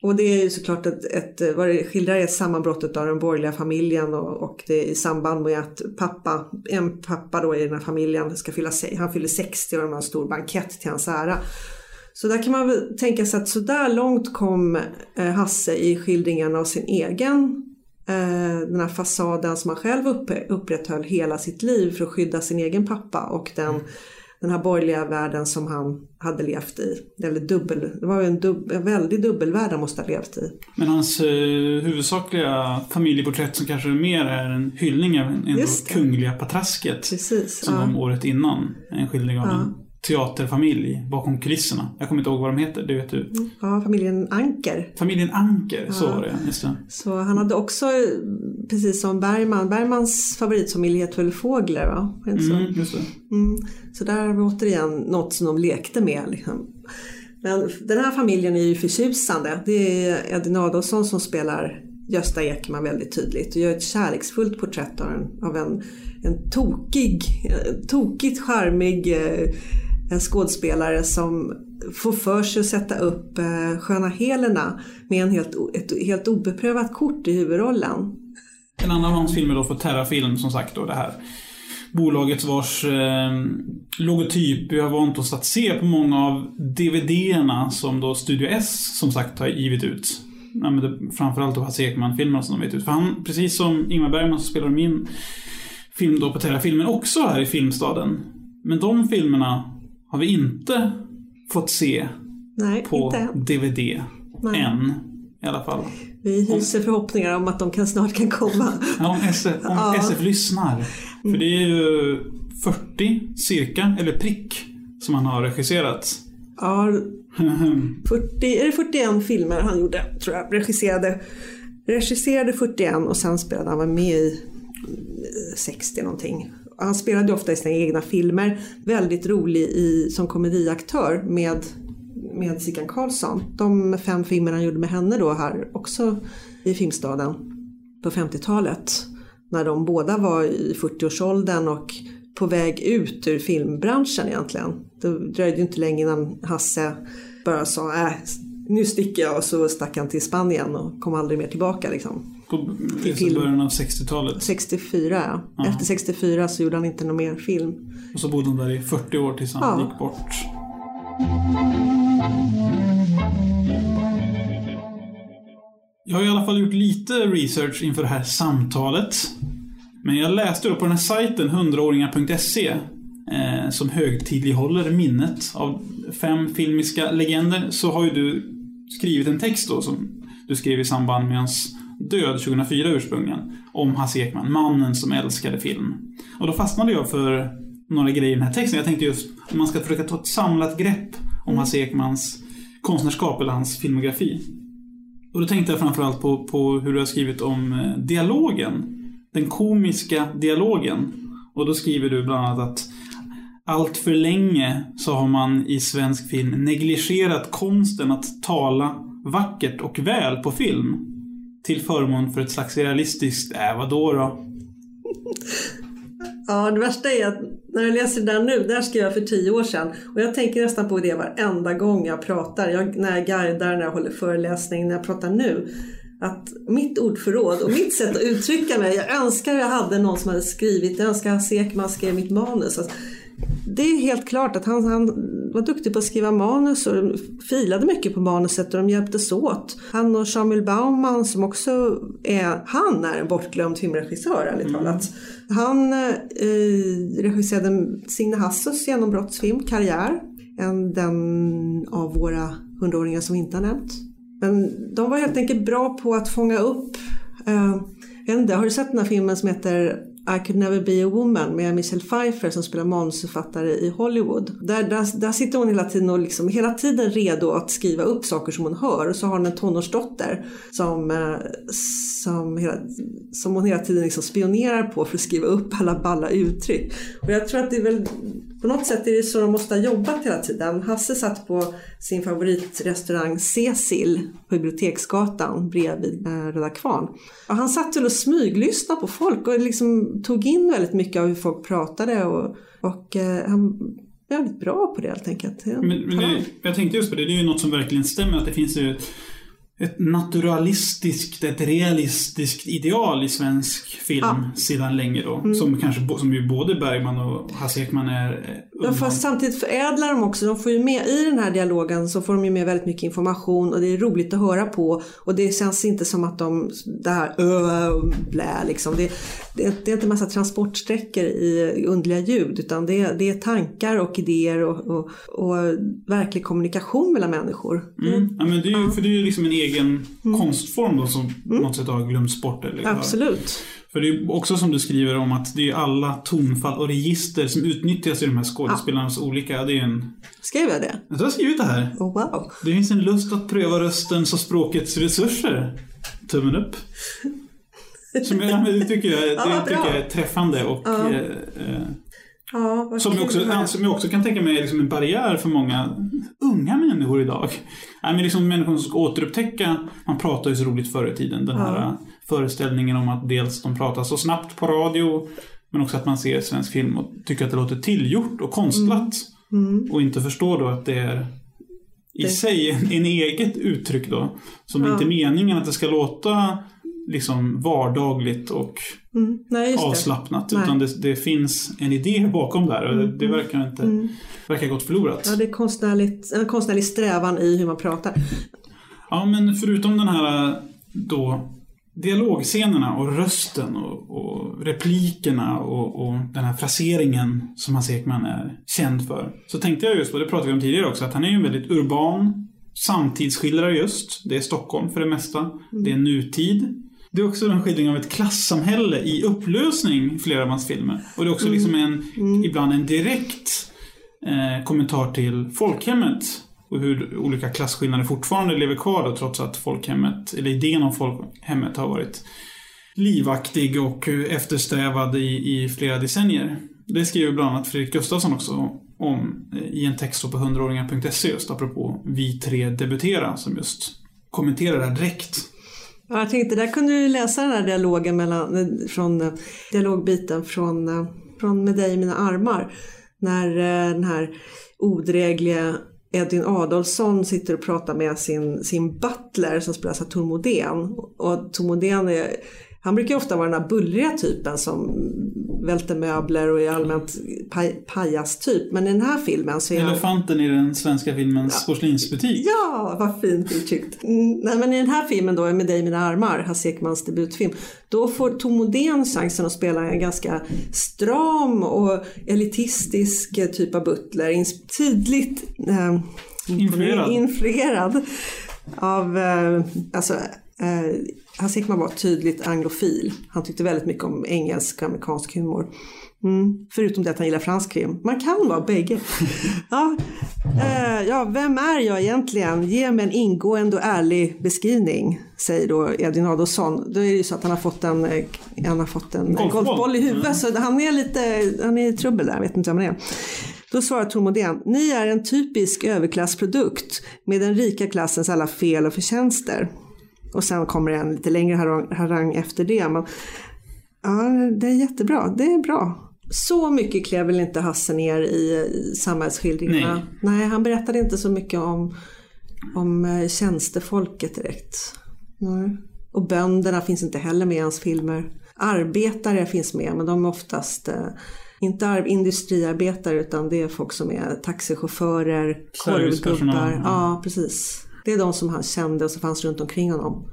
Och det är ju såklart ett, ett, vad det skildrar är sammanbrottet av den borgerliga familjen och, och det är i samband med att pappa, en pappa då i den här familjen ska fylla, han fyller 60 och de har en stor bankett till hans ära. Så där kan man väl tänka sig att så där långt kom eh, Hasse i skildringen av sin egen eh, den här fasaden som han själv upprätthöll hela sitt liv för att skydda sin egen pappa och den, den här borgerliga världen som han hade levt i. Eller dubbel, det var ju en, dub, en väldig dubbelvärld han måste ha levt i. Men hans eh, huvudsakliga familjeporträtt som kanske mer är en hyllning av en kungliga patrasket. Precis, som ja. året innan. En skildring av ja. en teaterfamilj bakom kulisserna. Jag kommer inte ihåg vad de heter, det vet du. Ja, familjen Anker. Familjen Anker, ja. så var det, just det. Så han hade också, precis som Bergman, Bergmans favoritfamilj heter väl Fågler va? Mm, just det. Mm. Så där har vi återigen något som de lekte med. Liksom. Men den här familjen är ju förtjusande. Det är Edin Adolfsson som spelar Gösta Ekman väldigt tydligt och gör ett kärleksfullt porträtt av en, av en, en tokig, tokigt charmig eh, en skådespelare som får för sig att sätta upp eh, Sköna Helena med en helt, ett helt obeprövat kort i huvudrollen. En annan av hans filmer då för Terrafilm som sagt då det här bolaget vars eh, logotyp vi har vant oss att se på många av DVD-erna som då Studio S som sagt har givit ut. Ja, men det, framförallt då Hasse Ekman-filmerna som de gett ut. För han, precis som Ingmar Bergman så spelar min film då på Terrafilmen också här i Filmstaden. Men de filmerna har vi inte fått se Nej, på inte. DVD Nej. än. I alla fall. Vi hyser om, förhoppningar om att de kan, snart kan komma. Ja, om SF, om ja. SF lyssnar. För det är ju 40 cirka, eller prick, som han har regisserat. Ja, 40, är det 41 filmer han gjorde, tror jag. Regisserade, regisserade 41 och sen spelade han var med i 60 någonting han spelade ofta i sina egna filmer. Väldigt rolig i, som komediaktör med, med Sickan Karlsson. De fem filmer han gjorde med henne då här också i Filmstaden på 50-talet. När de båda var i 40-årsåldern och på väg ut ur filmbranschen egentligen. Det dröjde ju inte länge innan Hasse bara sa äh, nu sticker jag och så stack han till Spanien och kom aldrig mer tillbaka liksom. På till början av 60-talet? 64 ja. ja. Efter 64 så gjorde han inte någon mer film. Och så bodde han där i 40 år tills han ja. gick bort. Jag har i alla fall gjort lite research inför det här samtalet. Men jag läste då på den här sajten 100åringar.se eh, som högtidlighåller minnet av fem filmiska legender så har ju du skrivit en text då som du skrev i samband med hans död 2004 ursprungligen. Om Hasse Ekman, mannen som älskade film. Och då fastnade jag för några grejer i den här texten. Jag tänkte just om man ska försöka ta ett samlat grepp om Hasse Ekmans konstnärskap eller hans filmografi. Och då tänkte jag framförallt på, på hur du har skrivit om eh, dialogen. Den komiska dialogen. Och då skriver du bland annat att allt för länge så har man i svensk film negligerat konsten att tala vackert och väl på film. Till förmån för ett slags realistiskt, äh vadå då? Ja, det värsta är att när jag läser den nu, det här skrev jag för tio år sedan. Och jag tänker nästan på det varenda gång jag pratar. Jag, när jag guidar, när jag håller föreläsning, när jag pratar nu. Att mitt ordförråd och mitt sätt att uttrycka mig. Jag önskar jag hade någon som hade skrivit. Jag önskar att Sekman skrev mitt manus. Alltså, det är helt klart att han, han var duktig på att skriva manus och filade mycket på manuset och de hjälptes åt. Han och Samuel Bauman som också är, han är en bortglömd filmregissör ärligt mm. talat. Han eh, regisserade Signe Hassos genombrottsfilm Karriär. En, den av våra hundraåringar som vi inte har nämnt. Men de var helt enkelt bra på att fånga upp eh, har du sett den här filmen som heter i could never be a woman med Michelle Pfeiffer som spelar manusförfattare i Hollywood. Där, där, där sitter hon hela tiden och liksom, hela tiden redo att skriva upp saker som hon hör och så har hon en tonårsdotter som, eh, som, hela, som hon hela tiden liksom spionerar på för att skriva upp alla balla uttryck. Och jag tror att det är väl på något sätt är det så de måste ha jobbat hela tiden. Hasse satt på sin favoritrestaurang Cecil på Biblioteksgatan bredvid eh, Röda Kvarn. Och han satt och smyglyssnade på folk och liksom tog in väldigt mycket av hur folk pratade och, och eh, han är väldigt bra på det helt enkelt. Men, men det, jag tänkte just på det, det är ju något som verkligen stämmer att det finns ju ett naturalistiskt, ett realistiskt ideal i svensk film ja. sedan länge då. Mm. Som kanske som ju både Bergman och Hasse Ekman är eh, Ja fast samtidigt förädlar de också. De får ju med i den här dialogen så får de ju med väldigt mycket information och det är roligt att höra på. Och det känns inte som att de, det här blä liksom. Det, det, det är inte en massa transportsträckor i underliga ljud utan det, det är tankar och idéer och, och, och verklig kommunikation mellan människor. Mm. Ja, men det är ju, för det är ju liksom en egen mm. konstform då som på mm. något sätt har glömts bort. Eller Absolut. För det är också som du skriver om att det är alla tonfall och register som utnyttjas i de här skådespelarnas ja. olika... Det är en... Skrev jag det? Jag har skrivit det här. Oh, wow. Det finns en lust att pröva röstens och språkets resurser. Tummen upp. Som jag, det tycker jag, det ja, tycker jag är träffande och ja. eh, eh Ja, som, jag också, som jag också kan tänka mig är liksom en barriär för många unga människor idag. Nej, men liksom människor som ska återupptäcka, man pratade ju så roligt förr i tiden, den här ja. föreställningen om att dels de pratar så snabbt på radio, men också att man ser svensk film och tycker att det låter tillgjort och konstlat. Mm. Mm. Och inte förstår då att det är i det. sig en, en eget uttryck då. Som ja. inte är meningen att det ska låta liksom vardagligt och mm. Nej, avslappnat. Det. Utan det, det, finns en idé bakom där och mm. det, det verkar inte mm. verkar gått förlorat. Ja, det är konstnärligt, en konstnärlig strävan i hur man pratar. Ja, men förutom den här då dialogscenerna och rösten och, och replikerna och, och, den här fraseringen som Hans Ekman är känd för. Så tänkte jag just på, det pratade vi om tidigare också, att han är ju en väldigt urban samtidsskildrare just. Det är Stockholm för det mesta. Mm. Det är nutid. Det är också en skildring av ett klassamhälle i upplösning i flera av hans filmer. Och det är också mm. liksom en, mm. ibland en direkt eh, kommentar till folkhemmet. Och hur olika klasskillnader fortfarande lever kvar då, trots att folkhemmet, eller idén om folkhemmet har varit livaktig och eftersträvad i, i flera decennier. Det skriver bland annat Fredrik Gustafsson också om eh, i en text på 100åringar.se just apropå Vi tre debutera som just kommenterar det här direkt. Ja, jag tänkte, där kunde du läsa den här dialogen mellan, från dialogbiten från, från Med dig i mina armar. När eh, den här odrägliga Edvin Adolfsson sitter och pratar med sin, sin butler som spelas av Tormodén. Och Tormodén är han brukar ofta vara den här bullriga typen som välter möbler och är allmänt paj, pajas-typ. Men i den här filmen så är Elefanten han... i den svenska filmens ja. porslinsbutik. Ja, vad fint uttryckt. Mm, nej, men i den här filmen då, Med dig i mina armar, Hasse Ekmans debutfilm. Då får Tom Modén chansen att spela en ganska stram och elitistisk typ av butler. Tydligt eh, influerad. influerad av eh, alltså, eh, Hans Ekman var tydligt anglofil. Han tyckte väldigt mycket om engelsk och amerikansk humor. Mm, förutom det att han gillar fransk krim. Man kan vara bägge. ja, eh, ja, vem är jag egentligen? Ge mig en ingående och ärlig beskrivning, säger då Edvin Adolfsson. Då är det ju så att han har fått en, eh, han har fått en golfboll, golfboll i huvudet, mm. så han är lite han är i trubbel där, jag vet inte vem det är. Då svarar Tor Modén, ni är en typisk överklassprodukt med den rika klassens alla fel och förtjänster. Och sen kommer det en lite längre harang efter det. Men, ja, det är jättebra, det är bra. Så mycket klev väl inte Hasse ner i samhällsskildringarna. Nej. Nej, han berättade inte så mycket om, om eh, tjänstefolket direkt. Nej. Och bönderna finns inte heller med i hans filmer. Arbetare finns med, men de är oftast eh, inte industriarbetare utan det är folk som är taxichaufförer, korvgubbar. Ja, precis. Det är de som han kände och som fanns runt omkring honom.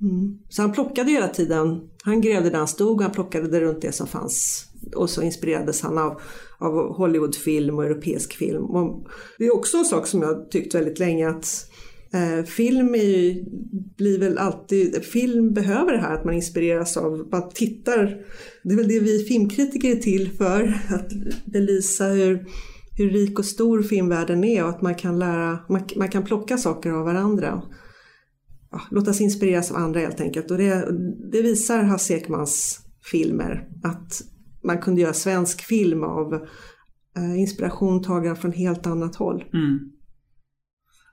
Mm. Så han plockade hela tiden, han grävde där han stod och han plockade det runt det som fanns. Och så inspirerades han av, av Hollywoodfilm och europeisk film. Och det är också en sak som jag tyckt väldigt länge att eh, film är ju, blir väl alltid, film behöver det här att man inspireras av, man tittar, det är väl det vi filmkritiker är till för, att belysa hur hur rik och stor filmvärlden är och att man kan lära, man, man kan plocka saker av varandra. Ja, låta sig inspireras av andra helt enkelt. Och det, det visar Hasse Ekmans filmer. Att man kunde göra svensk film av eh, inspiration tagen från helt annat håll. Mm.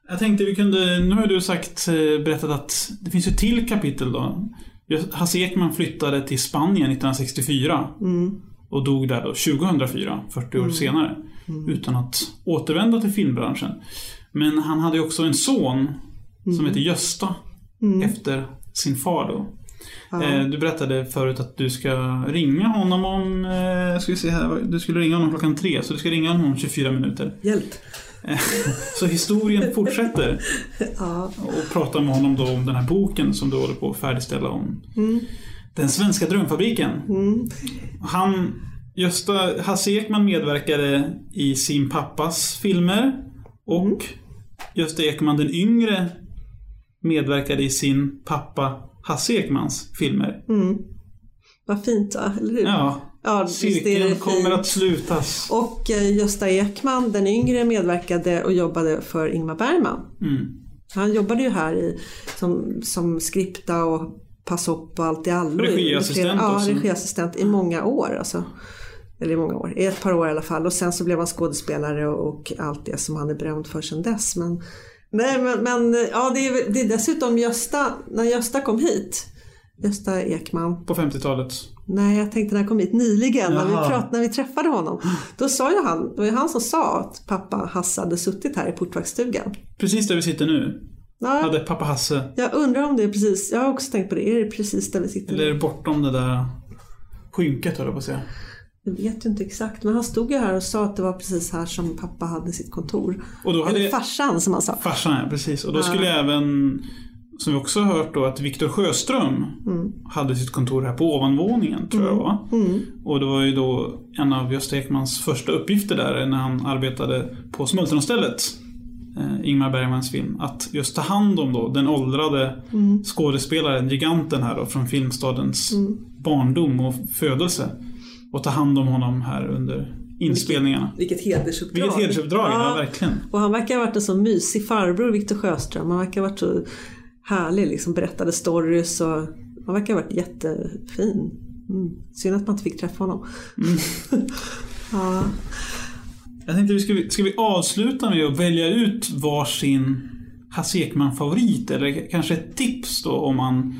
Jag tänkte vi kunde, nu har du sagt, eh, berättat att det finns ett till kapitel då. Hasse Ekman flyttade till Spanien 1964. Mm. Och dog där då 2004, 40 år mm. senare. Mm. Utan att återvända till filmbranschen. Men han hade ju också en son som mm. heter Gösta. Mm. Efter sin far då. Eh, du berättade förut att du ska ringa honom om, eh, ska vi se här, du skulle ringa honom klockan tre, så du ska ringa honom om 24 minuter. Hjälp! Eh, så historien fortsätter. ja. Och prata med honom då om den här boken som du håller på att färdigställa om. Mm. Den svenska drömfabriken. Mm. Han Gösta, Hasse Ekman medverkade i sin pappas filmer. Och mm. Gösta Ekman den yngre medverkade i sin pappa Hasse Ekmans filmer. Mm. Vad fint eller hur? Ja. ja Cirkeln kommer att slutas. Och eh, Gösta Ekman den yngre medverkade och jobbade för Ingmar Bergman. Mm. Han jobbade ju här i, som, som skripta och Passop och allt i allo. Regiassistent Ja, regiassistent i många år alltså. Eller i många år, i ett par år i alla fall. Och sen så blev han skådespelare och allt det som han är berömd för sedan dess. Men, nej, men, men ja, det är, det är dessutom Gösta, när Gösta kom hit, Gösta Ekman. På 50-talet? Nej, jag tänkte när han kom hit nyligen, när vi, pratade, när vi träffade honom. Då sa ju han, det var ju han som sa att pappa Hasse hade suttit här i portvaktsstugan. Precis där vi sitter nu? Ja, hade pappa Hasse? Jag undrar om det är precis, jag har också tänkt på det, är det precis där vi sitter Eller är det bortom det där skynket höll jag på att säga? Jag vet ju inte exakt, men han stod ju här och sa att det var precis här som pappa hade sitt kontor. Och då hade Eller farsan som han sa. Farsan, ja precis. Och då skulle ja. även, som vi också har hört då, att Viktor Sjöström mm. hade sitt kontor här på ovanvåningen, tror mm. jag va? Mm. Och det var ju då en av Gösta Ekmans första uppgifter där, när han arbetade på Smultronstället. Eh, Ingmar Bergmans film. Att just ta hand om då den åldrade mm. skådespelaren, giganten här då, från Filmstadens mm. barndom och födelse och ta hand om honom här under inspelningarna. Vilket, vilket hedersuppdrag. Vilket hedersuppdrag, ja. ja. verkligen. Och han verkar ha varit en så mysig farbror, Viktor Sjöström. Han verkar ha varit så härlig, liksom berättade stories och han verkar ha varit jättefin. Mm. Synd att man inte fick träffa honom. Mm. ja. Jag tänkte, ska vi, ska vi avsluta med att välja ut varsin Hasse Ekman-favorit? Eller kanske ett tips då om man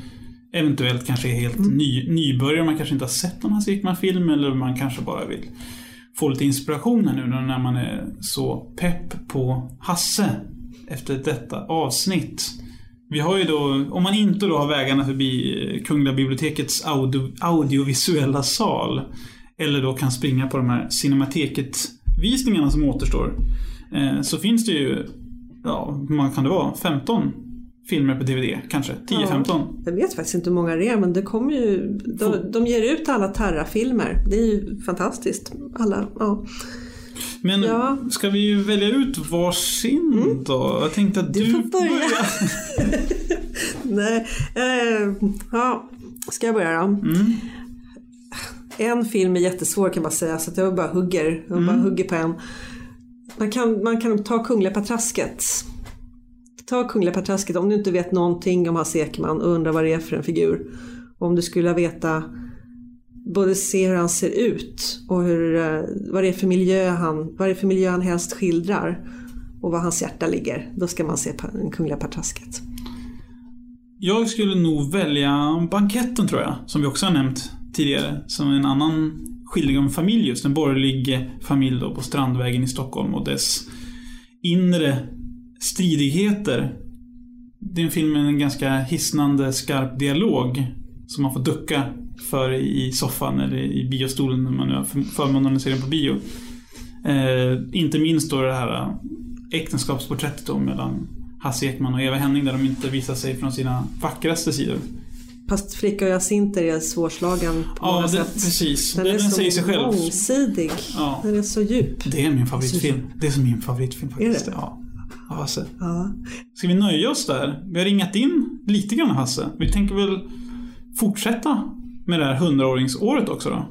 eventuellt kanske är helt mm. ny, nybörjare. Man kanske inte har sett någon Hasse Ekman-film eller man kanske bara vill få lite inspiration här nu när man är så pepp på Hasse efter detta avsnitt. Vi har ju då, om man inte då har vägarna förbi Kungliga bibliotekets audio, audiovisuella sal eller då kan springa på de här Cinemateket-visningarna som återstår eh, så finns det ju, ja, hur många kan det vara? 15 filmer på DVD, kanske 10-15. Ja, jag vet faktiskt inte hur många det är men det kommer ju, de, de ger ut alla Terra-filmer. Det är ju fantastiskt. Alla, ja. Men ja. ska vi välja ut varsin mm. då? Jag tänkte att du, du får börja. börja. Nej, eh, ja, ska jag börja då? Mm. En film är jättesvår kan bara säga så att jag bara hugger, jag bara hugger på en. Man kan, man kan ta Kungliga Patrasket. Ta Kungliga Patrasket om du inte vet någonting om Hasse Ekman och undrar vad det är för en figur. Och om du skulle veta både se hur han ser ut och hur, eh, vad, det är för miljö han, vad det är för miljö han helst skildrar och var hans hjärta ligger. Då ska man se Kungliga Patrasket. Jag skulle nog välja Banketten tror jag, som vi också har nämnt tidigare. Som en annan skildring om en familj just. En borgerlig familj då på Strandvägen i Stockholm och dess inre stridigheter. Det är en film med en ganska hisnande skarp dialog som man får ducka för i soffan eller i biostolen när man nu har förmånen att se den på bio. Eh, inte minst då det här äktenskapsporträttet då mellan Hasse Ekman och Eva Henning där de inte visar sig från sina vackraste sidor. Fast Fricka och Jacinter är svårslagen på Ja, många det, sätt. precis. Den, Den, är den så sig själv. mångsidig. Ja. Den är så djup. Det är min favoritfilm. Det är som min favoritfilm faktiskt. Är det? Ja. Av Hasse. Ja. Ska vi nöja oss där? Vi har ringat in lite grann Hasse. Vi tänker väl fortsätta med det här hundraåringsåret också då.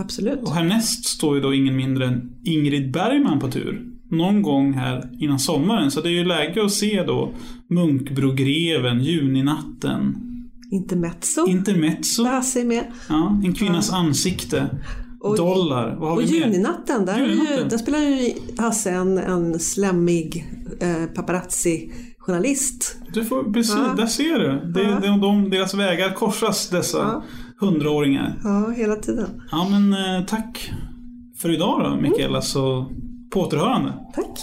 Absolut. Och härnäst står ju då ingen mindre än Ingrid Bergman på tur. Någon gång här innan sommaren. Så det är ju läge att se då Munkbrogreven, Juninatten, Intermezzo. Intermezzo, Där Hasse är med. ja, En kvinnas ansikte, Och- Dollar. Vad har Och vi? Juninatten, där, är ju, Juninatten. där spelar ju Hasse en, en slemmig eh, paparazzi-journalist. Du får, precis, Ja. där ser du. Det, Ja. de, de, deras vägar korsas, dessa hundraåringar. Ja, hela tiden. Ja, men eh, tack för idag då, Mikaela, så på återhörande. Tack.